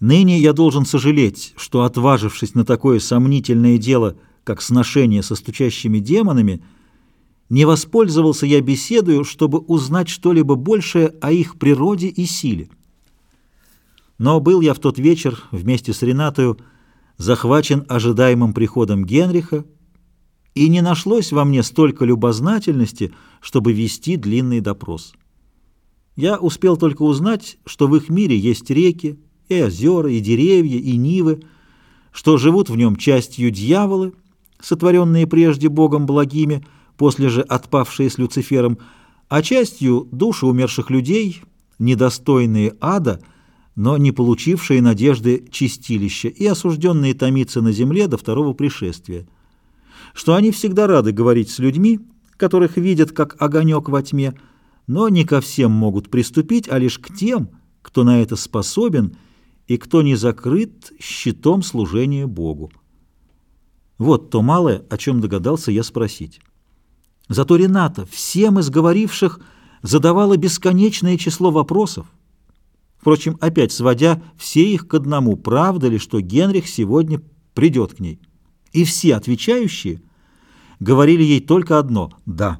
Ныне я должен сожалеть, что, отважившись на такое сомнительное дело, как сношение со стучащими демонами, не воспользовался я беседою, чтобы узнать что-либо большее о их природе и силе. Но был я в тот вечер вместе с Ренатою захвачен ожидаемым приходом Генриха, и не нашлось во мне столько любознательности, чтобы вести длинный допрос. Я успел только узнать, что в их мире есть реки, и озера, и деревья, и нивы, что живут в нем частью дьяволы, сотворенные прежде Богом благими, после же отпавшие с Люцифером, а частью души умерших людей, недостойные ада, но не получившие надежды чистилища и осужденные томиться на земле до второго пришествия, что они всегда рады говорить с людьми, которых видят как огонек во тьме, но не ко всем могут приступить, а лишь к тем, кто на это способен и кто не закрыт щитом служения Богу. Вот то малое, о чем догадался я спросить. Зато Рената всем из говоривших задавала бесконечное число вопросов, впрочем, опять сводя все их к одному, правда ли, что Генрих сегодня придет к ней. И все отвечающие говорили ей только одно «да».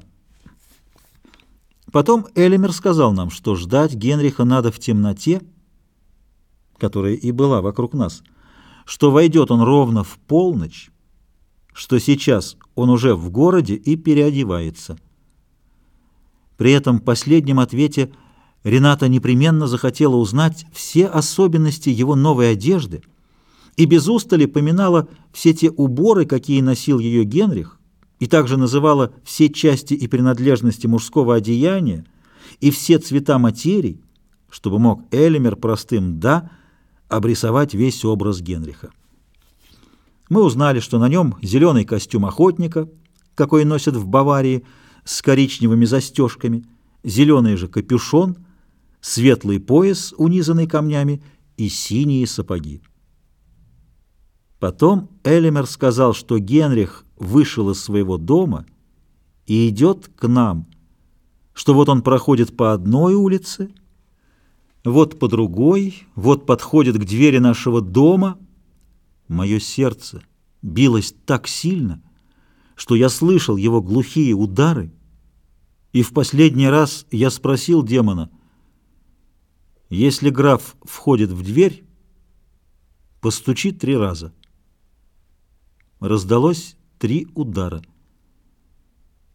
Потом Элемер сказал нам, что ждать Генриха надо в темноте, которая и была вокруг нас, что войдет он ровно в полночь, что сейчас он уже в городе и переодевается. При этом последнем ответе Рената непременно захотела узнать все особенности его новой одежды и без устали поминала все те уборы, какие носил ее Генрих, и также называла все части и принадлежности мужского одеяния и все цвета материй, чтобы мог Элемер простым «да» обрисовать весь образ Генриха. Мы узнали, что на нем зеленый костюм охотника, какой носят в Баварии, с коричневыми застежками, зеленый же капюшон, светлый пояс, унизанный камнями, и синие сапоги. Потом Элемер сказал, что Генрих вышел из своего дома и идет к нам, что вот он проходит по одной улице, вот по другой, вот подходит к двери нашего дома. Мое сердце билось так сильно, что я слышал его глухие удары, и в последний раз я спросил демона, если граф входит в дверь, постучи три раза. Раздалось три удара.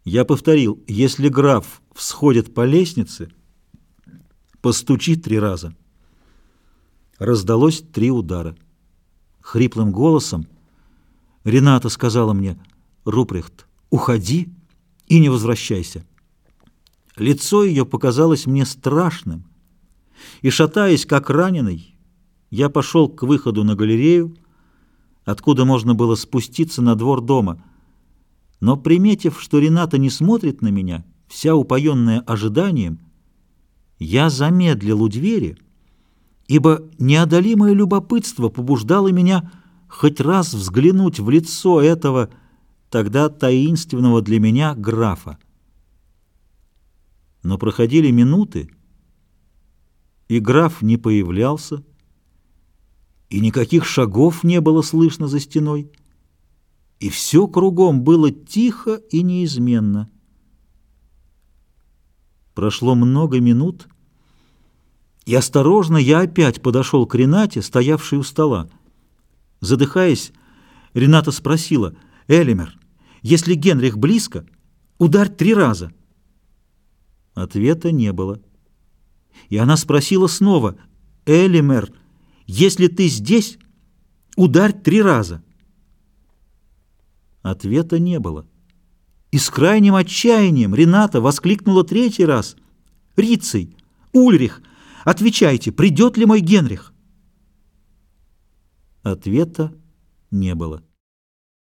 Я повторил, если граф всходит по лестнице, постучи три раза. Раздалось три удара. Хриплым голосом Рената сказала мне, «Рупрехт, уходи и не возвращайся». Лицо ее показалось мне страшным, и, шатаясь, как раненый, я пошел к выходу на галерею, откуда можно было спуститься на двор дома. Но, приметив, что Рената не смотрит на меня, вся упоенная ожиданием, я замедлил у двери, ибо неодолимое любопытство побуждало меня хоть раз взглянуть в лицо этого тогда таинственного для меня графа. Но проходили минуты, и граф не появлялся, и никаких шагов не было слышно за стеной, и все кругом было тихо и неизменно. Прошло много минут, и осторожно я опять подошел к Ренате, стоявшей у стола. Задыхаясь, Рената спросила, «Элимер, если Генрих близко, ударь три раза». Ответа не было. И она спросила снова, «Элимер, если ты здесь, ударь три раза». Ответа не было. И с крайним отчаянием Рената воскликнула третий раз, «Рицей, Ульрих, Отвечайте, придет ли мой Генрих?» Ответа не было.